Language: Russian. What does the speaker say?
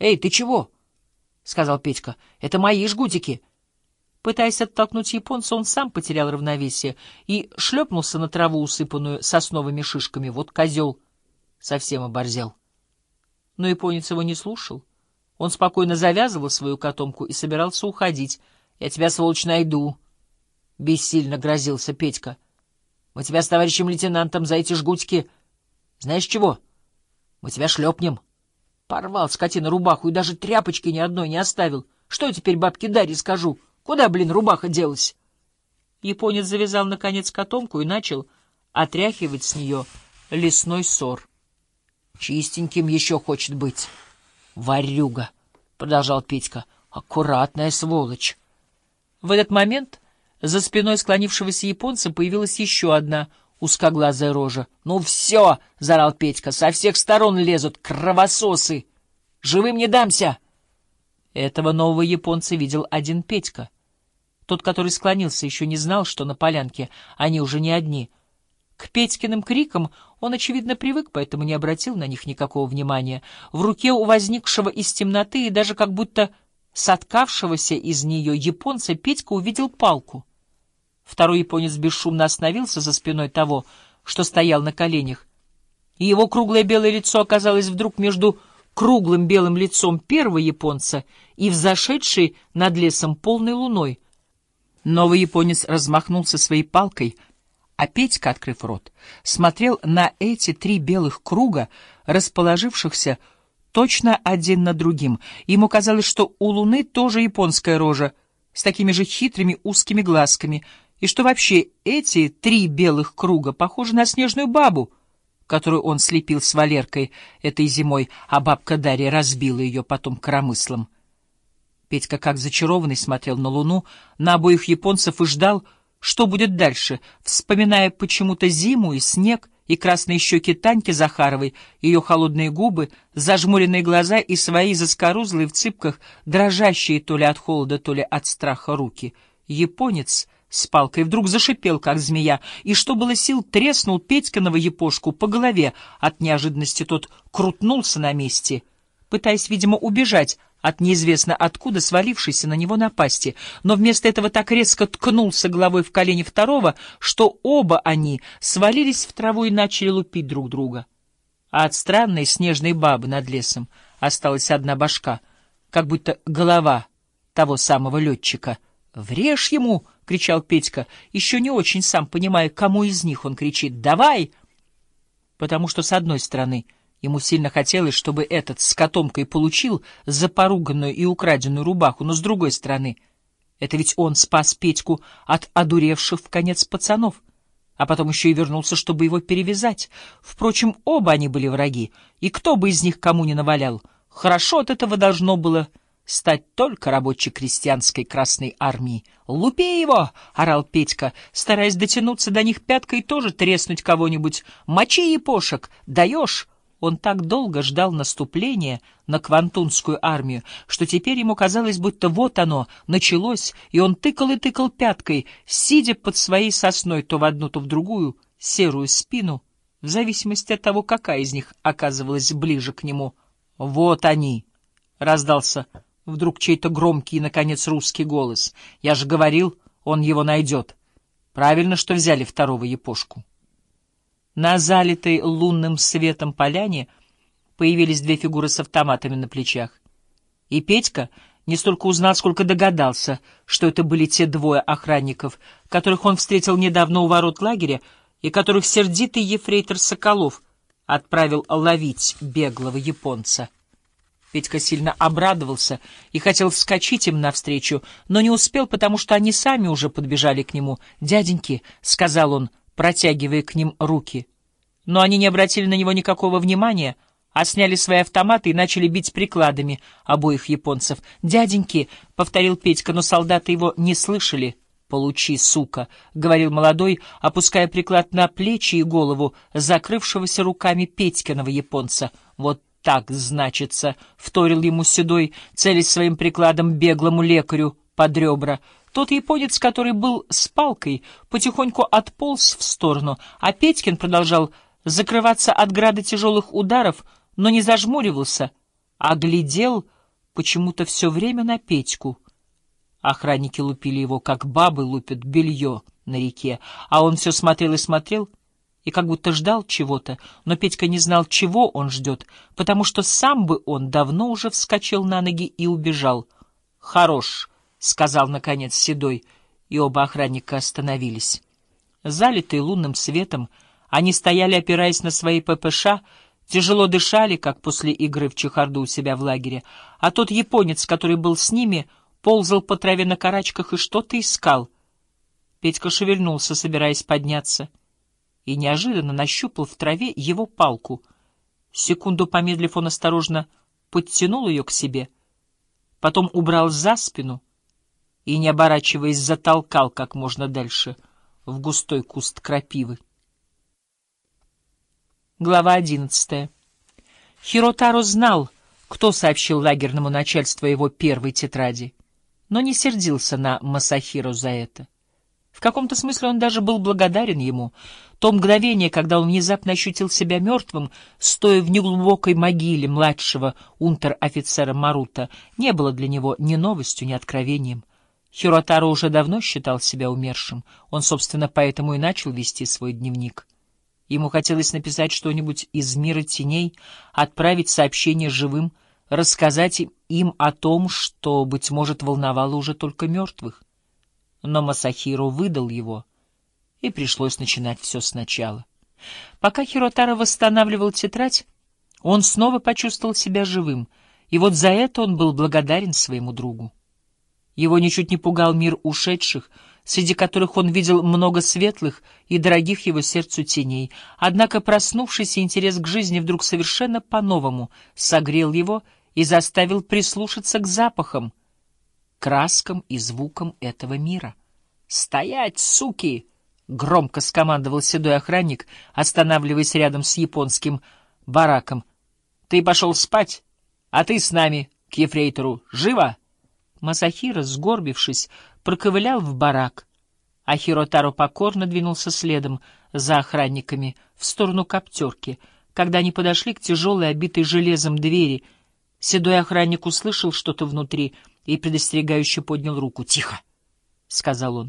«Эй, ты чего?» — сказал Петька. «Это мои жгутики». Пытаясь оттолкнуть японца, он сам потерял равновесие и шлепнулся на траву, усыпанную сосновыми шишками. Вот козел совсем оборзел. Но японец его не слушал. Он спокойно завязывал свою котомку и собирался уходить. «Я тебя, сволочь, найду!» — бессильно грозился Петька. «Мы тебя с товарищем лейтенантом за эти жгутики... Знаешь чего? Мы тебя шлепнем!» Порвал скотина рубаху и даже тряпочки ни одной не оставил. Что я теперь бабке Дарье скажу? Куда, блин, рубаха делась? Японец завязал, наконец, котомку и начал отряхивать с нее лесной сор. Чистеньким еще хочет быть. «Варюга», — продолжал Петька, — «аккуратная сволочь». В этот момент за спиной склонившегося японца появилась еще одна узкоглазая рожа. «Ну все!» — заорал Петька. «Со всех сторон лезут кровососы! Живым не дамся!» Этого нового японца видел один Петька. Тот, который склонился, еще не знал, что на полянке они уже не одни — к Петькиным крикам он, очевидно, привык, поэтому не обратил на них никакого внимания. В руке у возникшего из темноты и даже как будто соткавшегося из нее японца Петька увидел палку. Второй японец бесшумно остановился за спиной того, что стоял на коленях, и его круглое белое лицо оказалось вдруг между круглым белым лицом первого японца и взошедшей над лесом полной луной. Новый японец размахнулся своей палкой — а Петька, открыв рот, смотрел на эти три белых круга, расположившихся точно один над другим. Ему казалось, что у Луны тоже японская рожа, с такими же хитрыми узкими глазками, и что вообще эти три белых круга похожи на снежную бабу, которую он слепил с Валеркой этой зимой, а бабка Дарья разбила ее потом коромыслом. Петька, как зачарованный, смотрел на Луну, на обоих японцев и ждал, что будет дальше, вспоминая почему-то зиму и снег, и красные щеки Таньки Захаровой, ее холодные губы, зажмуренные глаза и свои заскорузлые в цыпках, дрожащие то ли от холода, то ли от страха руки. Японец с палкой вдруг зашипел, как змея, и, что было сил, треснул Петькиного япошку по голове. От неожиданности тот крутнулся на месте, пытаясь, видимо, убежать от неизвестно откуда свалившейся на него напасти, но вместо этого так резко ткнулся головой в колени второго, что оба они свалились в траву и начали лупить друг друга. А от странной снежной бабы над лесом осталась одна башка, как будто голова того самого летчика. «Врежь ему!» — кричал Петька, еще не очень сам понимая, кому из них он кричит. «Давай!» Потому что, с одной стороны, — Ему сильно хотелось, чтобы этот с котомкой получил за поруганную и украденную рубаху, но с другой стороны, это ведь он спас Петьку от одуревших в конец пацанов, а потом еще и вернулся, чтобы его перевязать. Впрочем, оба они были враги, и кто бы из них кому не навалял, хорошо от этого должно было стать только рабоче-крестьянской Красной Армии. «Лупи его!» — орал Петька, стараясь дотянуться до них пяткой и тоже треснуть кого-нибудь. «Мочи, епошек! Даешь!» Он так долго ждал наступления на Квантунскую армию, что теперь ему казалось, будто вот оно, началось, и он тыкал и тыкал пяткой, сидя под своей сосной то в одну, то в другую серую спину, в зависимости от того, какая из них оказывалась ближе к нему. «Вот они!» — раздался вдруг чей-то громкий и, наконец, русский голос. «Я же говорил, он его найдет. Правильно, что взяли второго епошку». На залитой лунным светом поляне появились две фигуры с автоматами на плечах. И Петька не столько узнал, сколько догадался, что это были те двое охранников, которых он встретил недавно у ворот лагеря и которых сердитый ефрейтор Соколов отправил ловить беглого японца. Петька сильно обрадовался и хотел вскочить им навстречу, но не успел, потому что они сами уже подбежали к нему. «Дяденьки», — сказал он, протягивая к ним руки, но они не обратили на него никакого внимания, а сняли свои автоматы и начали бить прикладами обоих японцев. «Дяденьки!» — повторил Петька, но солдаты его не слышали. «Получи, сука!» — говорил молодой, опуская приклад на плечи и голову закрывшегося руками Петькиного японца. «Вот так, значится!» — вторил ему седой, целясь своим прикладом беглому лекарю под ребра. Тот японец, который был с палкой, потихоньку отполз в сторону, а Петькин продолжал закрываться от града тяжелых ударов, но не зажмуривался, а глядел почему-то все время на Петьку. Охранники лупили его, как бабы лупят белье на реке, а он все смотрел и смотрел, и как будто ждал чего-то, но Петька не знал, чего он ждет, потому что сам бы он давно уже вскочил на ноги и убежал. «Хорош», — сказал, наконец, Седой, и оба охранника остановились. Залитые лунным светом, они стояли, опираясь на свои ППШ, тяжело дышали, как после игры в чехарду у себя в лагере, а тот японец, который был с ними, ползал по траве на карачках и что-то искал. Петька шевельнулся, собираясь подняться, и неожиданно нащупал в траве его палку. Секунду помедлив, он осторожно подтянул ее к себе, потом убрал за спину и, не оборачиваясь, затолкал как можно дальше — в густой куст крапивы. Глава одиннадцатая. Хиротаро знал, кто сообщил лагерному начальству его первой тетради, но не сердился на Масахиро за это. В каком-то смысле он даже был благодарен ему. То мгновение, когда он внезапно ощутил себя мертвым, стоя в неглубокой могиле младшего унтер-офицера Марута, не было для него ни новостью, ни откровением. Хиротаро уже давно считал себя умершим. Он, собственно, поэтому и начал вести свой дневник. Ему хотелось написать что-нибудь из мира теней, отправить сообщение живым, рассказать им о том, что, быть может, волновало уже только мертвых. Но Масахиро выдал его, и пришлось начинать все сначала. Пока Хиротаро восстанавливал тетрадь, он снова почувствовал себя живым, и вот за это он был благодарен своему другу. Его ничуть не пугал мир ушедших, среди которых он видел много светлых и дорогих его сердцу теней. Однако проснувшийся интерес к жизни вдруг совершенно по-новому согрел его и заставил прислушаться к запахам, краскам и звукам этого мира. «Стоять, суки!» — громко скомандовал седой охранник, останавливаясь рядом с японским бараком. «Ты пошел спать, а ты с нами, к ефрейтору. Живо!» Масахира, сгорбившись, проковылял в барак, а Хиротаро покорно двинулся следом за охранниками в сторону коптерки. Когда они подошли к тяжелой, обитой железом двери, седой охранник услышал что-то внутри и предостерегающе поднял руку. «Тихо!» — сказал он.